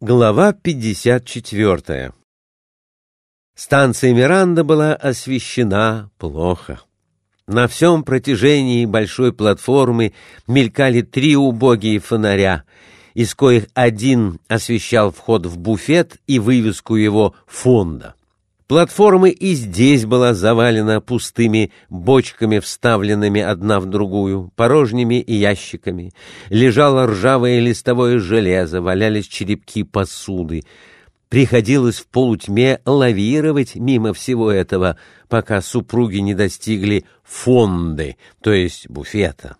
Глава 54 Станция Миранда была освещена плохо. На всем протяжении большой платформы мелькали три убогие фонаря, из коих один освещал вход в буфет и вывеску его фонда. Платформа и здесь была завалена пустыми бочками, вставленными одна в другую, порожними и ящиками. Лежало ржавое листовое железо, валялись черепки посуды. Приходилось в полутьме лавировать мимо всего этого, пока супруги не достигли фонды, то есть буфета.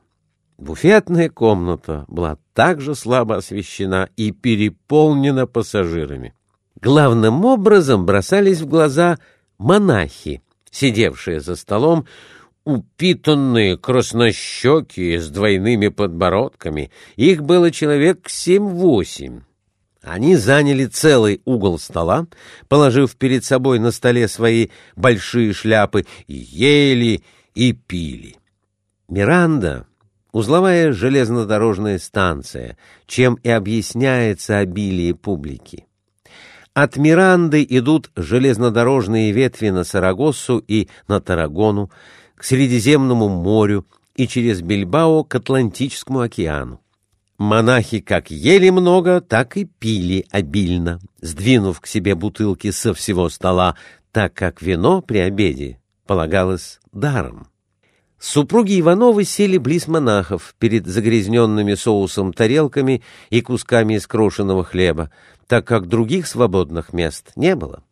Буфетная комната была также слабо освещена и переполнена пассажирами. Главным образом бросались в глаза монахи, сидевшие за столом, упитанные, краснощекие, с двойными подбородками. Их было человек семь-восемь. Они заняли целый угол стола, положив перед собой на столе свои большие шляпы, ели и пили. Миранда — узловая железнодорожная станция, чем и объясняется обилие публики. От Миранды идут железнодорожные ветви на Сарагоссу и на Тарагону, к Средиземному морю и через Бильбао к Атлантическому океану. Монахи как ели много, так и пили обильно, сдвинув к себе бутылки со всего стола, так как вино при обеде полагалось даром. Супруги Ивановы сели близ монахов перед загрязненными соусом тарелками и кусками искрошенного хлеба, так как других свободных мест не было.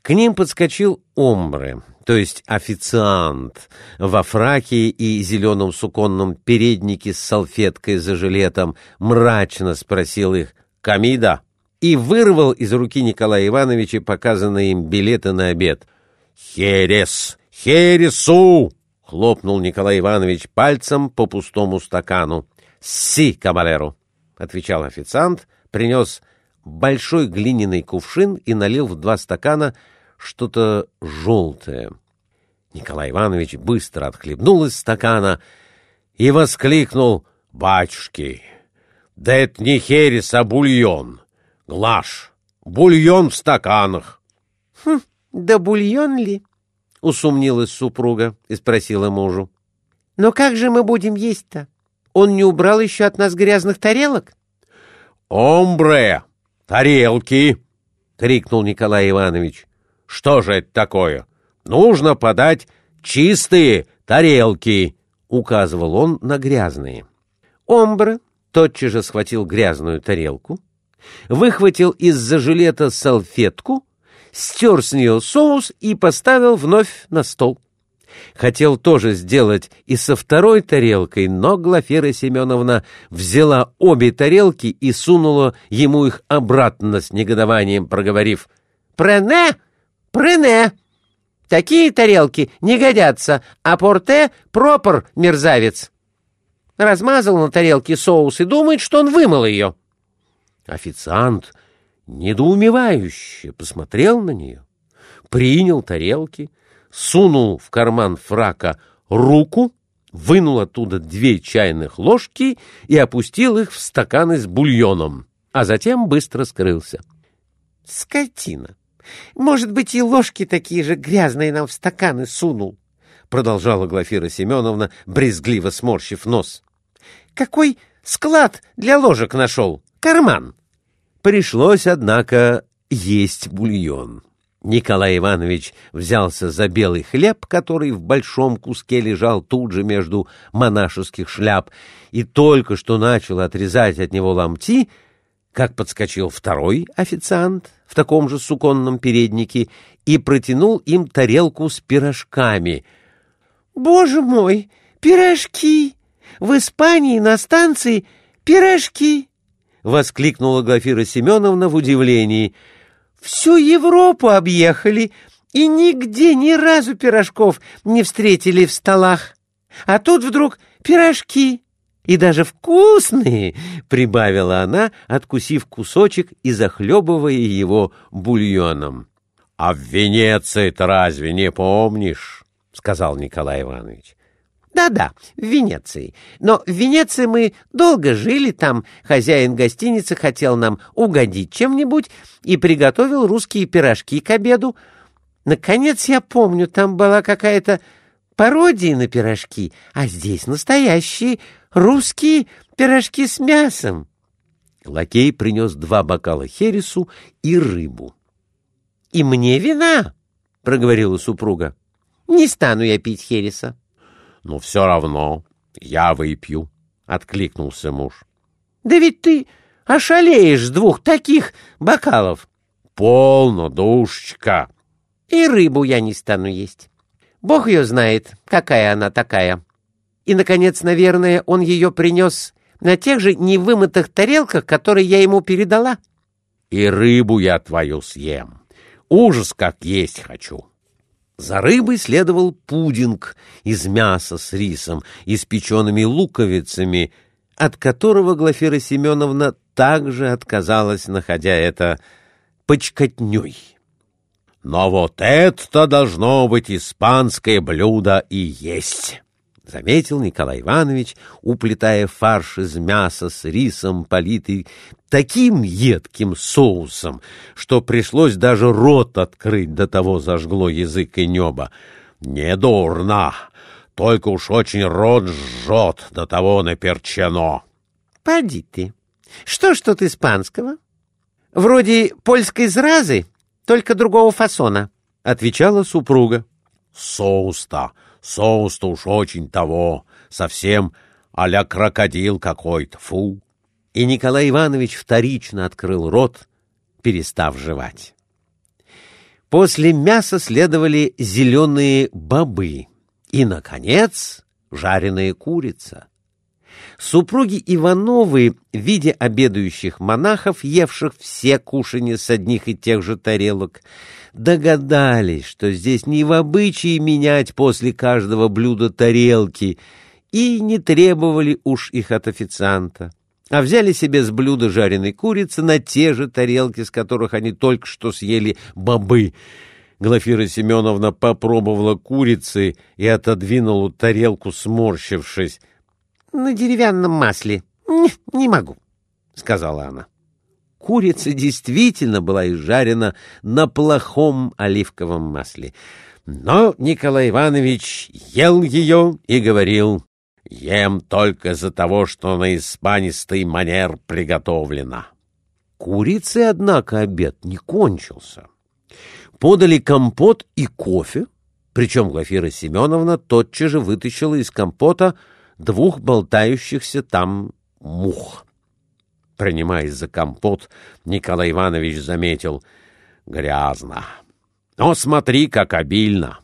К ним подскочил омбре, то есть официант, во фраке и зеленом суконном переднике с салфеткой за жилетом, мрачно спросил их «Камида?» и вырвал из руки Николая Ивановича показанные им билеты на обед. «Херес! Хересу!» — хлопнул Николай Иванович пальцем по пустому стакану. «Си, кабалеру!» — отвечал официант, принес большой глиняный кувшин и налил в два стакана что-то желтое. Николай Иванович быстро отхлебнул из стакана и воскликнул «Батюшки, да это не херес, а бульон! Глаш, бульон в стаканах!» «Хм, да бульон ли?» — усомнилась супруга и спросила мужу. «Но как же мы будем есть-то? Он не убрал еще от нас грязных тарелок?» «Омбре!» тарелки!» — крикнул Николай Иванович. «Что же это такое? Нужно подать чистые тарелки!» — указывал он на грязные. Омбра тотчас же схватил грязную тарелку, выхватил из-за жилета салфетку, стер с нее соус и поставил вновь на стол. Хотел тоже сделать и со второй тарелкой, но Глафира Семеновна взяла обе тарелки и сунула ему их обратно с негодованием, проговорив «Прене! Прене! Такие тарелки не годятся, а порте — пропор, мерзавец!» Размазал на тарелке соус и думает, что он вымыл ее. Официант недоумевающе посмотрел на нее, принял тарелки, сунул в карман фрака руку, вынул оттуда две чайных ложки и опустил их в стаканы с бульоном, а затем быстро скрылся. — Скотина! Может быть, и ложки такие же грязные нам в стаканы сунул? — продолжала Глафира Семеновна, брезгливо сморщив нос. — Какой склад для ложек нашел? Карман! Пришлось, однако, есть бульон. Николай Иванович взялся за белый хлеб, который в большом куске лежал тут же между монашеских шляп, и только что начал отрезать от него ломти, как подскочил второй официант в таком же суконном переднике и протянул им тарелку с пирожками. «Боже мой, пирожки! В Испании на станции пирожки!» — воскликнула Глафира Семеновна в удивлении — Всю Европу объехали и нигде ни разу пирожков не встретили в столах. А тут вдруг пирожки. И даже вкусные, — прибавила она, откусив кусочек и захлебывая его бульоном. — А в Венеции-то разве не помнишь? — сказал Николай Иванович. Да-да, в Венеции. Но в Венеции мы долго жили, там хозяин гостиницы хотел нам угодить чем-нибудь и приготовил русские пирожки к обеду. Наконец, я помню, там была какая-то пародия на пирожки, а здесь настоящие русские пирожки с мясом. Лакей принес два бокала хересу и рыбу. — И мне вина, — проговорила супруга. — Не стану я пить хереса. — Но все равно я выпью, — откликнулся муж. — Да ведь ты ошалеешь с двух таких бокалов. — Полно, душечка. — И рыбу я не стану есть. Бог ее знает, какая она такая. И, наконец, наверное, он ее принес на тех же невымытых тарелках, которые я ему передала. И рыбу я твою съем. Ужас, как есть хочу. За рыбой следовал пудинг из мяса с рисом и с печеными луковицами, от которого Глафира Семеновна также отказалась, находя это почкотней. Но вот это должно быть испанское блюдо и есть. — заметил Николай Иванович, уплетая фарш из мяса с рисом, политый таким едким соусом, что пришлось даже рот открыть, до того зажгло язык и небо. — Недурно, только уж очень рот жжет, до того наперчено. — Поди ты. Что ж тут испанского? Вроде польской зразы, только другого фасона, — отвечала супруга. — Соус-то Соус-то уж очень того, совсем а-ля крокодил какой-то, фу. И Николай Иванович вторично открыл рот, перестав жевать. После мяса следовали зеленые бобы и, наконец, жареная курица. Супруги Ивановы, видя обедающих монахов, евших все кушанья с одних и тех же тарелок, догадались, что здесь не в обычае менять после каждого блюда тарелки, и не требовали уж их от официанта, а взяли себе с блюда жареной курицы на те же тарелки, с которых они только что съели бобы. Глафира Семеновна попробовала курицы и отодвинула тарелку, сморщившись. — На деревянном масле. Не, не могу, — сказала она. Курица действительно была изжарена на плохом оливковом масле. Но Николай Иванович ел ее и говорил, «Ем только за того, что на испанистый манер приготовлено». Курицы, однако, обед не кончился. Подали компот и кофе, причем Глафира Семеновна тотчас же вытащила из компота двух болтающихся там мух. Принимаясь за компот, Николай Иванович заметил — грязно. Но смотри, как обильно.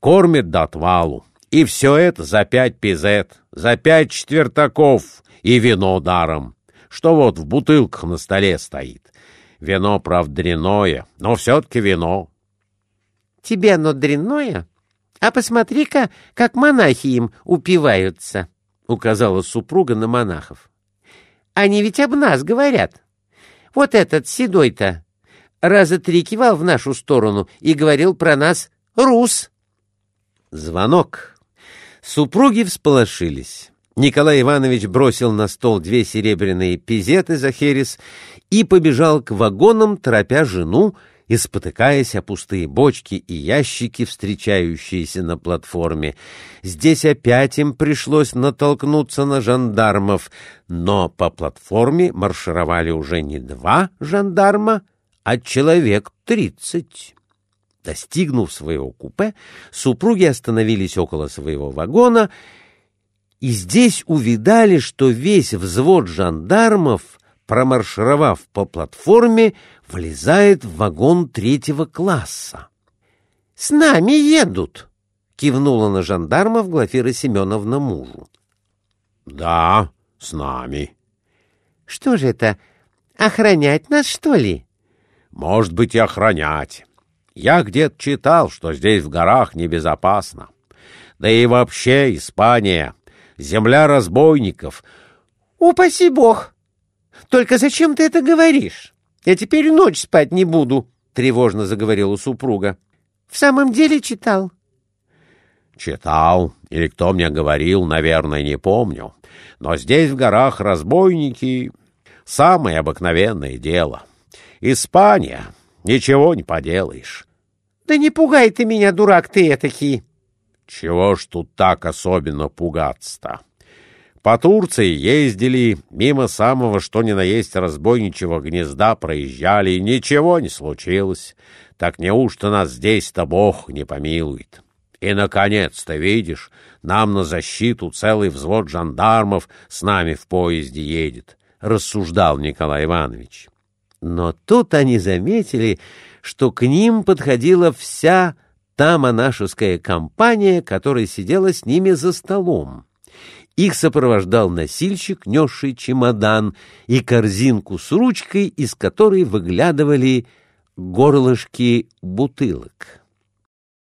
Кормит до отвалу. И все это за пять пизет, за пять четвертаков и вино даром, что вот в бутылках на столе стоит. Вино, правда, дряное, но все-таки вино. — Тебе оно дрянное? А посмотри-ка, как монахи им упиваются, — указала супруга на монахов. Они ведь об нас говорят. Вот этот седой-то раза три кивал в нашу сторону и говорил про нас «рус». Звонок. Супруги всполошились. Николай Иванович бросил на стол две серебряные пизеты за херес и побежал к вагонам, торопя жену, и спотыкаясь о пустые бочки и ящики, встречающиеся на платформе. Здесь опять им пришлось натолкнуться на жандармов, но по платформе маршировали уже не два жандарма, а человек тридцать. Достигнув своего купе, супруги остановились около своего вагона и здесь увидали, что весь взвод жандармов, промаршировав по платформе, влезает в вагон третьего класса. — С нами едут! — кивнула на жандармов Глафира Семеновна мужу. — Да, с нами. — Что же это, охранять нас, что ли? — Может быть, и охранять. Я где-то читал, что здесь в горах небезопасно. Да и вообще Испания — земля разбойников. — Упаси бог! Только зачем ты это говоришь? Я теперь ночь спать не буду, — тревожно заговорила супруга. — В самом деле читал? Читал, или кто мне говорил, наверное, не помню. Но здесь в горах разбойники — самое обыкновенное дело. Испания, ничего не поделаешь. — Да не пугай ты меня, дурак ты этакий. — Чего ж тут так особенно пугаться-то? По Турции ездили, мимо самого что ни на есть разбойничьего гнезда проезжали, и ничего не случилось. Так неужто нас здесь-то Бог не помилует? И, наконец-то, видишь, нам на защиту целый взвод жандармов с нами в поезде едет, — рассуждал Николай Иванович. Но тут они заметили, что к ним подходила вся та монашеская компания, которая сидела с ними за столом. Их сопровождал носильщик, несший чемодан и корзинку с ручкой, из которой выглядывали горлышки бутылок.